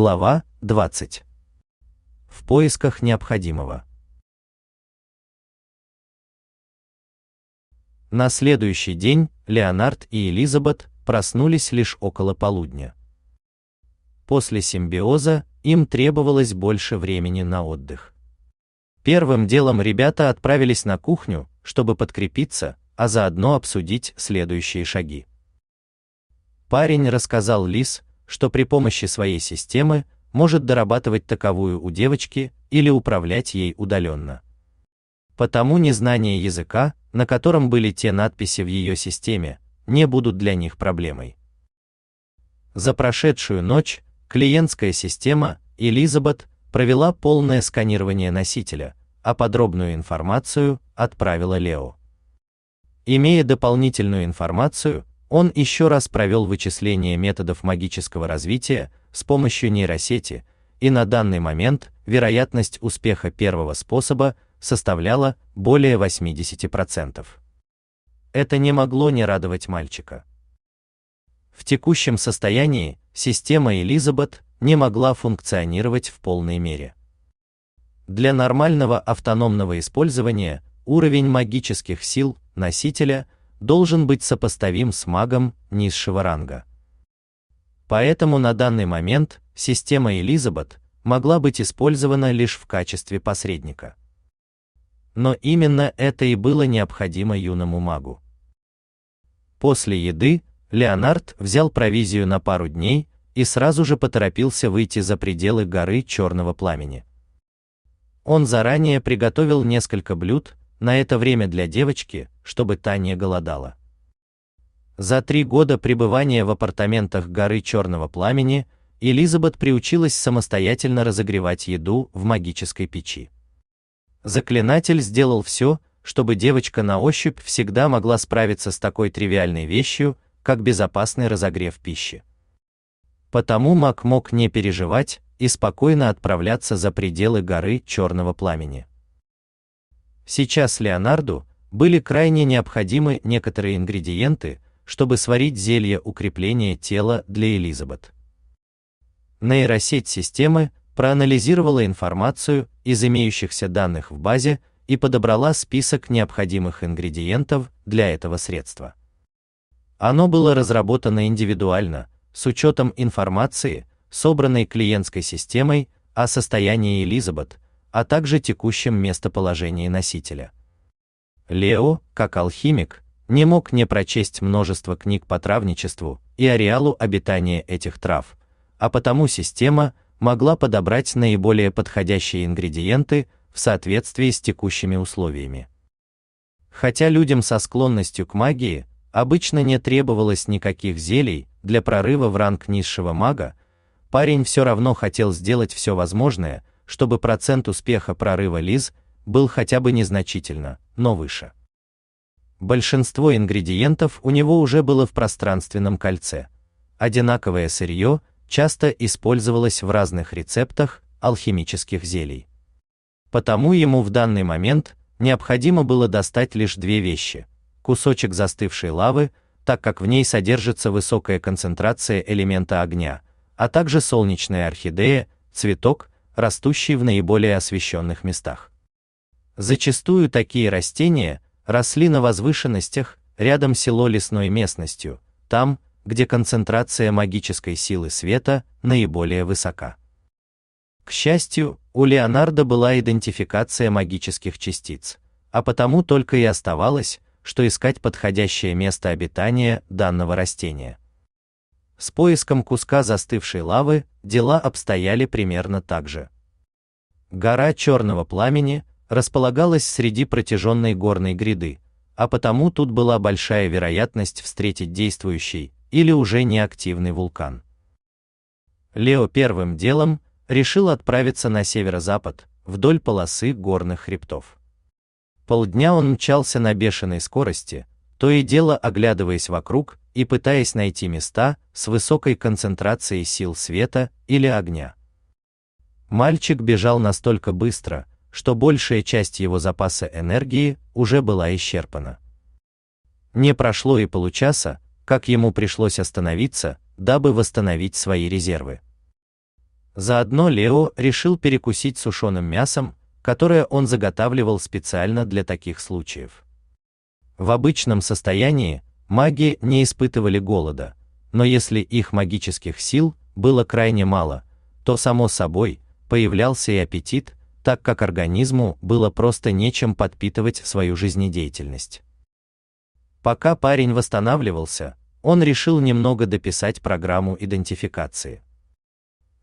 Глава 20. В поисках необходимого. На следующий день Леонард и Элизабет проснулись лишь около полудня. После симбиоза им требовалось больше времени на отдых. Первым делом ребята отправились на кухню, чтобы подкрепиться, а заодно обсудить следующие шаги. Парень рассказал Лис, что при помощи своей системы может дорабатывать таковую у девочки или управлять ей удаленно. Потому незнание языка, на котором были те надписи в ее системе, не будут для них проблемой. За прошедшую ночь клиентская система Элизабет провела полное сканирование носителя, а подробную информацию отправила Лео. Имея дополнительную информацию, он еще раз провел вычисление методов магического развития с помощью нейросети, и на данный момент вероятность успеха первого способа составляла более 80%. Это не могло не радовать мальчика. В текущем состоянии система Элизабет не могла функционировать в полной мере. Для нормального автономного использования уровень магических сил носителя – должен быть сопоставим с магом низшего ранга. Поэтому на данный момент система Элизабет могла быть использована лишь в качестве посредника. Но именно это и было необходимо юному магу. После еды Леонард взял провизию на пару дней и сразу же поторопился выйти за пределы горы Черного пламени. Он заранее приготовил несколько блюд, на это время для девочки, чтобы та не голодала. За три года пребывания в апартаментах горы Черного Пламени Элизабет приучилась самостоятельно разогревать еду в магической печи. Заклинатель сделал все, чтобы девочка на ощупь всегда могла справиться с такой тривиальной вещью, как безопасный разогрев пищи. Потому маг мог не переживать и спокойно отправляться за пределы горы Черного Пламени. Сейчас Леонарду были крайне необходимы некоторые ингредиенты, чтобы сварить зелье укрепления тела для Элизабет. Нейросеть системы проанализировала информацию из имеющихся данных в базе и подобрала список необходимых ингредиентов для этого средства. Оно было разработано индивидуально, с учетом информации, собранной клиентской системой о состоянии Элизабет, а также текущем местоположении носителя. Лео, как алхимик, не мог не прочесть множество книг по травничеству и ареалу обитания этих трав, а потому система могла подобрать наиболее подходящие ингредиенты в соответствии с текущими условиями. Хотя людям со склонностью к магии обычно не требовалось никаких зелий для прорыва в ранг низшего мага, парень все равно хотел сделать все возможное, чтобы процент успеха прорыва Лиз был хотя бы незначительно, но выше. Большинство ингредиентов у него уже было в пространственном кольце. Одинаковое сырье часто использовалось в разных рецептах алхимических зелий. Потому ему в данный момент необходимо было достать лишь две вещи: кусочек застывшей лавы, так как в ней содержится высокая концентрация элемента огня, а также солнечная орхидея, цветок, растущий в наиболее освещенных местах. Зачастую такие растения росли на возвышенностях рядом село лесной местностью, там, где концентрация магической силы света наиболее высока. К счастью, у Леонардо была идентификация магических частиц, а потому только и оставалось, что искать подходящее место обитания данного растения. С поиском куска застывшей лавы дела обстояли примерно так же. Гора Черного Пламени располагалась среди протяженной горной гряды, а потому тут была большая вероятность встретить действующий или уже неактивный вулкан. Лео первым делом решил отправиться на северо-запад, вдоль полосы горных хребтов. Полдня он мчался на бешеной скорости, то и дело оглядываясь вокруг и пытаясь найти места с высокой концентрацией сил света или огня. Мальчик бежал настолько быстро, что большая часть его запаса энергии уже была исчерпана. Не прошло и получаса, как ему пришлось остановиться, дабы восстановить свои резервы. Заодно Лео решил перекусить сушеным мясом, которое он заготавливал специально для таких случаев. В обычном состоянии маги не испытывали голода, но если их магических сил было крайне мало, то само собой появлялся и аппетит, так как организму было просто нечем подпитывать свою жизнедеятельность. Пока парень восстанавливался, он решил немного дописать программу идентификации.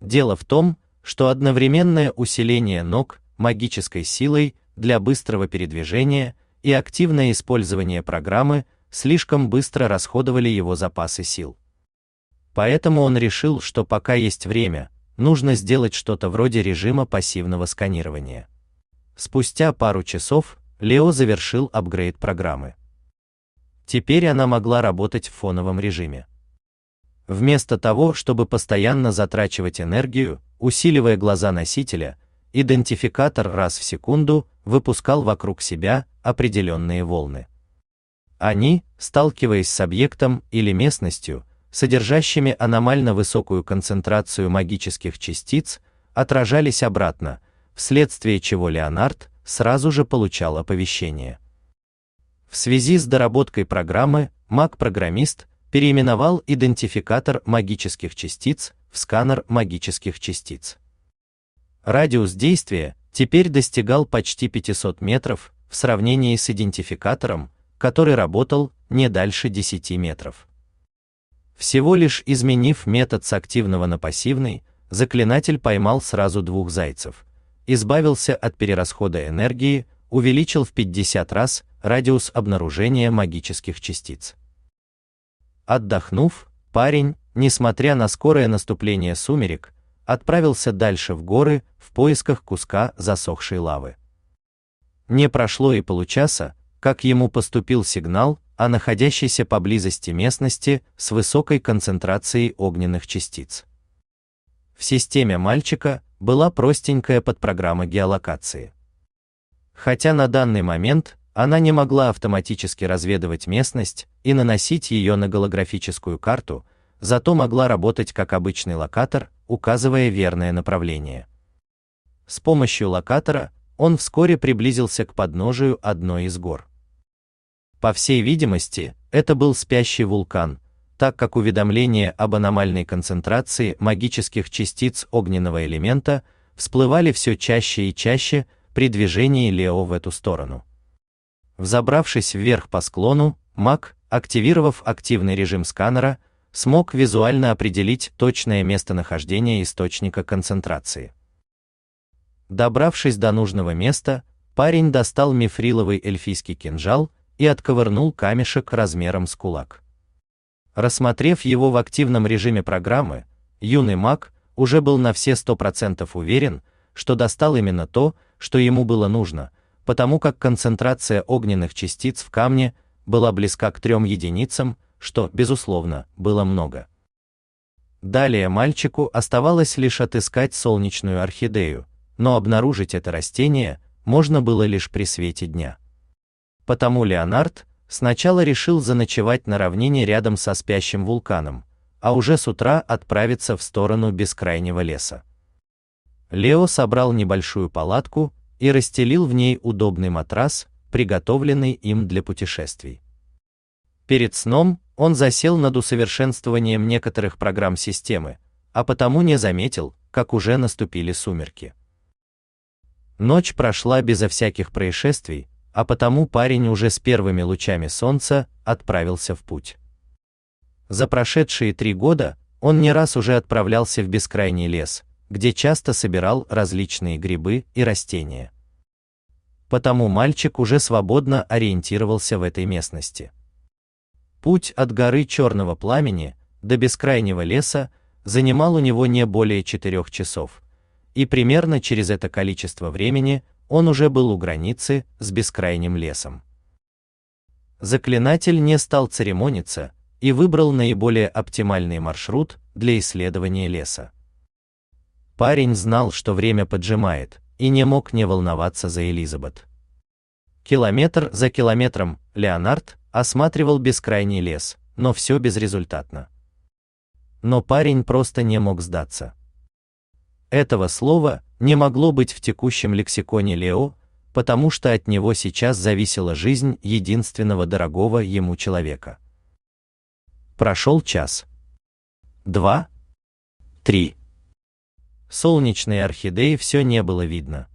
Дело в том, что одновременное усиление ног магической силой для быстрого передвижения и активное использование программы слишком быстро расходовали его запасы сил. Поэтому он решил, что пока есть время, нужно сделать что-то вроде режима пассивного сканирования. Спустя пару часов Лео завершил апгрейд программы. Теперь она могла работать в фоновом режиме. Вместо того, чтобы постоянно затрачивать энергию, усиливая глаза носителя, идентификатор раз в секунду выпускал вокруг себя определенные волны. Они, сталкиваясь с объектом или местностью, содержащими аномально высокую концентрацию магических частиц, отражались обратно, вследствие чего Леонард сразу же получал оповещение. В связи с доработкой программы, маг-программист переименовал идентификатор магических частиц в сканер магических частиц. Радиус действия теперь достигал почти 500 метров в сравнении с идентификатором, который работал не дальше 10 метров. Всего лишь изменив метод с активного на пассивный, заклинатель поймал сразу двух зайцев, избавился от перерасхода энергии, увеличил в 50 раз радиус обнаружения магических частиц. Отдохнув, парень, несмотря на скорое наступление сумерек, отправился дальше в горы в поисках куска засохшей лавы. Не прошло и получаса, как ему поступил сигнал о находящейся поблизости местности с высокой концентрацией огненных частиц. В системе мальчика была простенькая подпрограмма геолокации. Хотя на данный момент она не могла автоматически разведывать местность и наносить ее на голографическую карту, зато могла работать как обычный локатор, указывая верное направление. С помощью локатора он вскоре приблизился к подножию одной из гор. По всей видимости, это был спящий вулкан, так как уведомления об аномальной концентрации магических частиц огненного элемента всплывали все чаще и чаще при движении Лео в эту сторону. Взобравшись вверх по склону, маг, активировав активный режим сканера, смог визуально определить точное местонахождение источника концентрации. Добравшись до нужного места, парень достал мифриловый эльфийский кинжал и отковырнул камешек размером с кулак. Рассмотрев его в активном режиме программы, юный маг уже был на все 100% уверен, что достал именно то, что ему было нужно, потому как концентрация огненных частиц в камне была близка к трем единицам, что, безусловно, было много. Далее мальчику оставалось лишь отыскать солнечную орхидею, но обнаружить это растение можно было лишь при свете дня. Потому Леонард сначала решил заночевать на равнине рядом со спящим вулканом, а уже с утра отправиться в сторону бескрайнего леса. Лео собрал небольшую палатку и расстелил в ней удобный матрас, приготовленный им для путешествий. Перед сном он засел над усовершенствованием некоторых программ системы, а потому не заметил, как уже наступили сумерки. Ночь прошла безо всяких происшествий, а потому парень уже с первыми лучами солнца отправился в путь. За прошедшие три года он не раз уже отправлялся в бескрайний лес, где часто собирал различные грибы и растения. Потому мальчик уже свободно ориентировался в этой местности. Путь от горы Черного Пламени до бескрайнего леса занимал у него не более четырех часов, и примерно через это количество времени он уже был у границы с бескрайним лесом. Заклинатель не стал церемониться и выбрал наиболее оптимальный маршрут для исследования леса. Парень знал, что время поджимает, и не мог не волноваться за Элизабет. Километр за километром Леонард осматривал бескрайний лес, но все безрезультатно. Но парень просто не мог сдаться. Этого слова не могло быть в текущем лексиконе Лео, потому что от него сейчас зависела жизнь единственного дорогого ему человека. Прошел час. Два. Три. Солнечной орхидеи все не было видно.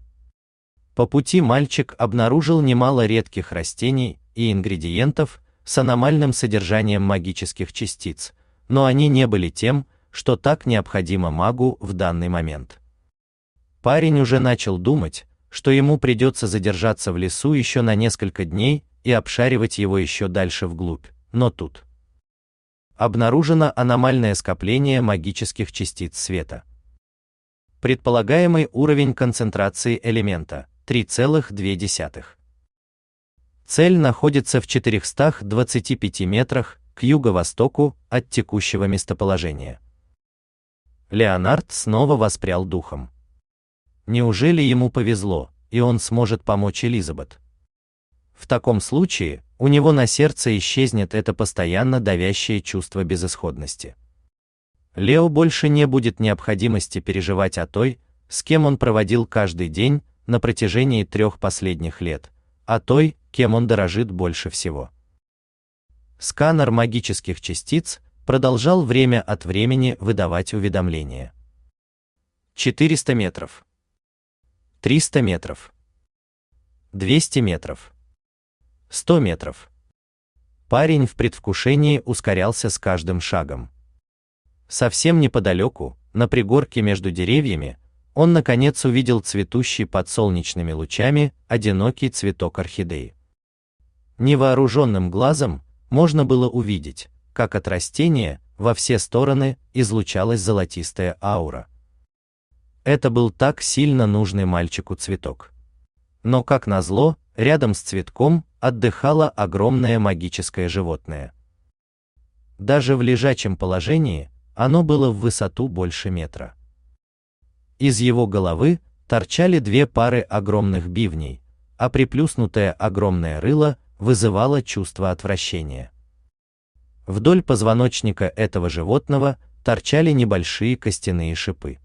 По пути мальчик обнаружил немало редких растений и ингредиентов с аномальным содержанием магических частиц, но они не были тем, что так необходимо магу в данный момент. Парень уже начал думать, что ему придется задержаться в лесу еще на несколько дней и обшаривать его еще дальше вглубь, но тут обнаружено аномальное скопление магических частиц света. Предполагаемый уровень концентрации элемента 3,2. Цель находится в 425 метрах к юго-востоку от текущего местоположения. Леонард снова воспрял духом. Неужели ему повезло, и он сможет помочь Элизабет? В таком случае у него на сердце исчезнет это постоянно давящее чувство безысходности. Лео больше не будет необходимости переживать о той, с кем он проводил каждый день на протяжении трех последних лет, о той, кем он дорожит больше всего. Сканер магических частиц продолжал время от времени выдавать уведомления. 400 метров. 300 метров. 200 метров. 100 метров. Парень в предвкушении ускорялся с каждым шагом. Совсем неподалеку, на пригорке между деревьями, он наконец увидел цветущий под солнечными лучами одинокий цветок орхидеи. Невооруженным глазом можно было увидеть, как от растения во все стороны излучалась золотистая аура. Это был так сильно нужный мальчику цветок. Но как назло, рядом с цветком отдыхало огромное магическое животное. Даже в лежачем положении оно было в высоту больше метра. Из его головы торчали две пары огромных бивней, а приплюснутое огромное рыло вызывало чувство отвращения. Вдоль позвоночника этого животного торчали небольшие костяные шипы.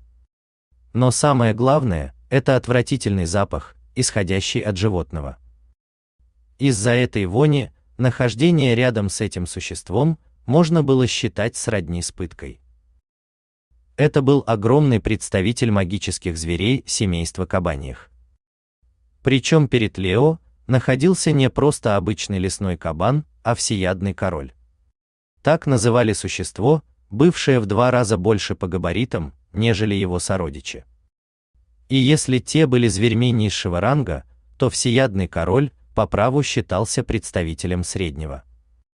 Но самое главное это отвратительный запах, исходящий от животного. Из-за этой вони нахождение рядом с этим существом можно было считать сродни с пыткой. Это был огромный представитель магических зверей семейства кабаньих. Причем перед Лео находился не просто обычный лесной кабан, а всеядный король. Так называли существо, бывшее в два раза больше по габаритам, нежели его сородичи. И если те были зверьми низшего ранга, то всеядный король по праву считался представителем среднего.